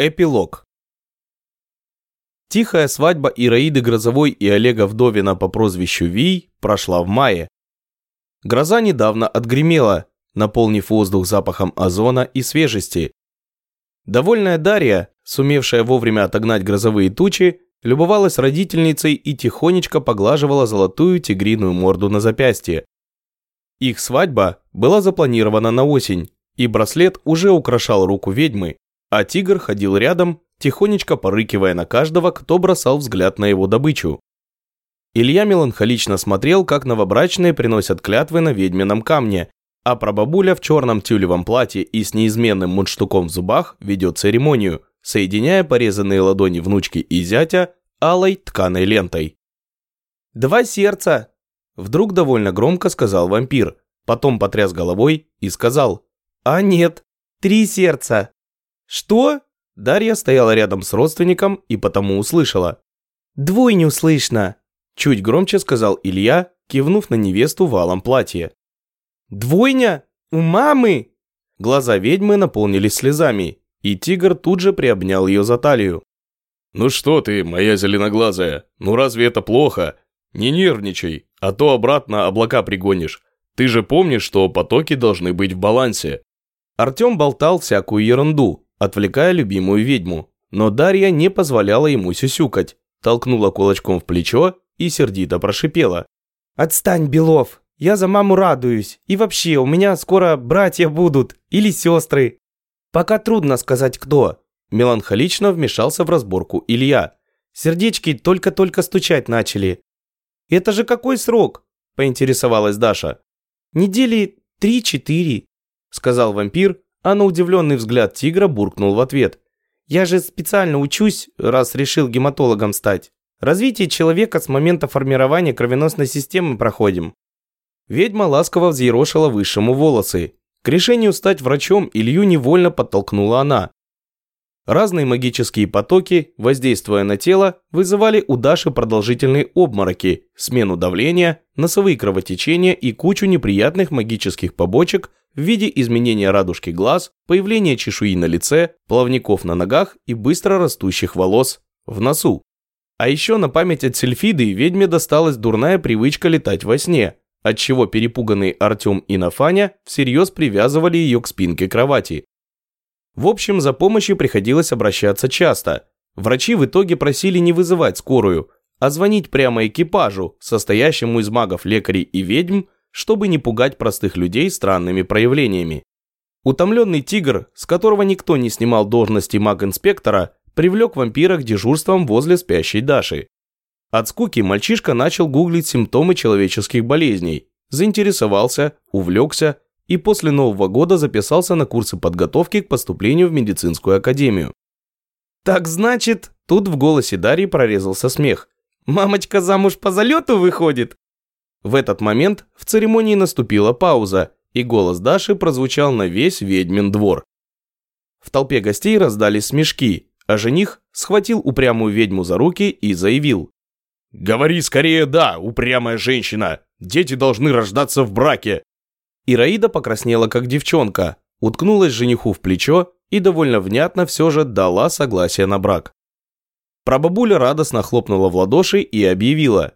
Эпилог. Тихая свадьба Ираиды Грозовой и Олега Вдовина по прозвищу Вий прошла в мае. Гроза недавно отгремела, наполнив воздух запахом озона и свежести. Довольная Дарья, сумевшая вовремя отогнать грозовые тучи, любовалась родительницей и тихонечко поглаживала золотую тигриную морду на запястье. Их свадьба была запланирована на осень, и браслет уже украшал руку ведьмы, а тигр ходил рядом, тихонечко порыкивая на каждого, кто бросал взгляд на его добычу. Илья меланхолично смотрел, как новобрачные приносят клятвы на ведьмином камне, а прабабуля в черном тюлевом платье и с неизменным мундштуком в зубах ведет церемонию, соединяя порезанные ладони внучки и зятя алой тканой лентой. «Два сердца!» Вдруг довольно громко сказал вампир, потом потряс головой и сказал «А нет, три сердца!» «Что?» Дарья стояла рядом с родственником и потому услышала. «Двойню слышно!» Чуть громче сказал Илья, кивнув на невесту в алом платье. «Двойня? У мамы?» Глаза ведьмы наполнились слезами, и тигр тут же приобнял ее за талию. «Ну что ты, моя зеленоглазая, ну разве это плохо? Не нервничай, а то обратно облака пригонишь. Ты же помнишь, что потоки должны быть в балансе». Артем болтал всякую ерунду, отвлекая любимую ведьму. Но Дарья не позволяла ему сюсюкать, толкнула кулачком в плечо и сердито прошипела. «Отстань, Белов, я за маму радуюсь. И вообще, у меня скоро братья будут или сестры». «Пока трудно сказать, кто». Меланхолично вмешался в разборку Илья. Сердечки только-только стучать начали. «Это же какой срок?» – поинтересовалась Даша. «Недели три-четыре», – сказал вампир, а на удивленный взгляд тигра буркнул в ответ. «Я же специально учусь, раз решил гематологом стать. Развитие человека с момента формирования кровеносной системы проходим». Ведьма ласково взъерошила высшему волосы. К решению стать врачом Илью невольно подтолкнула она. Разные магические потоки, воздействуя на тело, вызывали у Даши продолжительные обмороки, смену давления, носовые кровотечения и кучу неприятных магических побочек в виде изменения радужки глаз, появления чешуи на лице, плавников на ногах и быстро растущих волос в носу. А еще на память от сельфиды ведьме досталась дурная привычка летать во сне, отчего перепуганные Артем и Нафаня всерьез привязывали ее к спинке кровати. В общем, за помощью приходилось обращаться часто. Врачи в итоге просили не вызывать скорую, а звонить прямо экипажу, состоящему из магов, лекарей и ведьм, чтобы не пугать простых людей странными проявлениями. Утомленный тигр, с которого никто не снимал должности маг-инспектора, привлек вампира к дежурствам возле спящей Даши. От скуки мальчишка начал гуглить симптомы человеческих болезней, заинтересовался, увлекся и после Нового года записался на курсы подготовки к поступлению в медицинскую академию. «Так значит...» Тут в голосе Дарьи прорезался смех. «Мамочка замуж по залету выходит?» В этот момент в церемонии наступила пауза, и голос Даши прозвучал на весь ведьмин двор. В толпе гостей раздались смешки, а жених схватил упрямую ведьму за руки и заявил. «Говори скорее «да», упрямая женщина! Дети должны рождаться в браке!» Ираида покраснела как девчонка, уткнулась жениху в плечо и довольно внятно все же дала согласие на брак. Прабабуля радостно хлопнула в ладоши и объявила.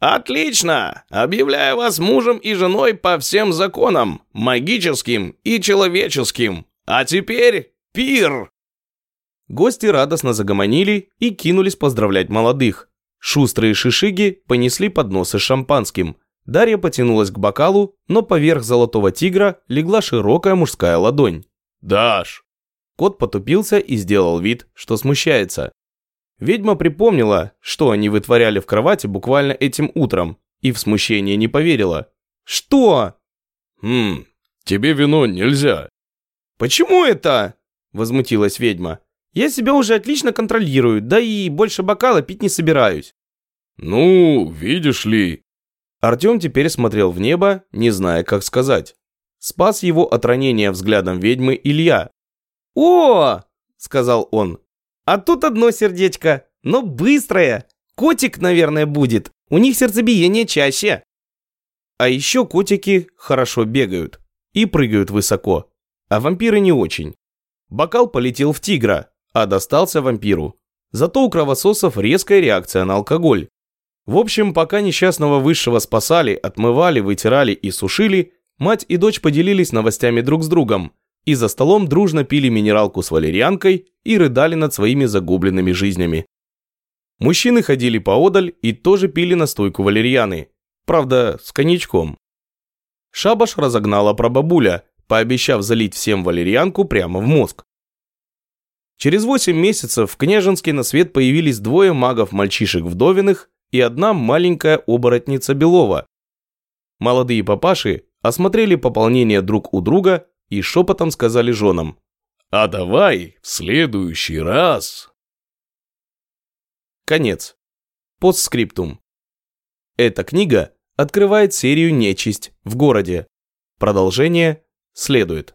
«Отлично! Объявляю вас мужем и женой по всем законам, магическим и человеческим. А теперь пир!» Гости радостно загомонили и кинулись поздравлять молодых. Шустрые шишиги понесли подносы с шампанским. Дарья потянулась к бокалу, но поверх золотого тигра легла широкая мужская ладонь. «Даш!» Кот потупился и сделал вид, что смущается. Ведьма припомнила, что они вытворяли в кровати буквально этим утром, и в смущение не поверила. «Что?» «Хм, тебе вино нельзя». «Почему это?» – возмутилась ведьма. «Я себя уже отлично контролирую, да и больше бокала пить не собираюсь». «Ну, видишь ли...» Артем теперь смотрел в небо, не зная, как сказать. Спас его от ранения взглядом ведьмы Илья. «О!» – сказал он. А тут одно сердечко, но быстрое. Котик, наверное, будет. У них сердцебиение чаще. А еще котики хорошо бегают и прыгают высоко, а вампиры не очень. Бокал полетел в тигра, а достался вампиру. Зато у кровососов резкая реакция на алкоголь. В общем, пока несчастного высшего спасали, отмывали, вытирали и сушили, мать и дочь поделились новостями друг с другом и за столом дружно пили минералку с валерьянкой и рыдали над своими загубленными жизнями. Мужчины ходили поодаль и тоже пили настойку валерьяны, правда, с коньячком. Шабаш разогнала прабабуля, пообещав залить всем валерьянку прямо в мозг. Через 8 месяцев в Княжинске на свет появились двое магов-мальчишек вдовиных и одна маленькая оборотница Белова. Молодые папаши осмотрели пополнение друг у друга и шепотом сказали женам. «А давай в следующий раз». Конец. Постскриптум. Эта книга открывает серию «Нечисть в городе». Продолжение следует.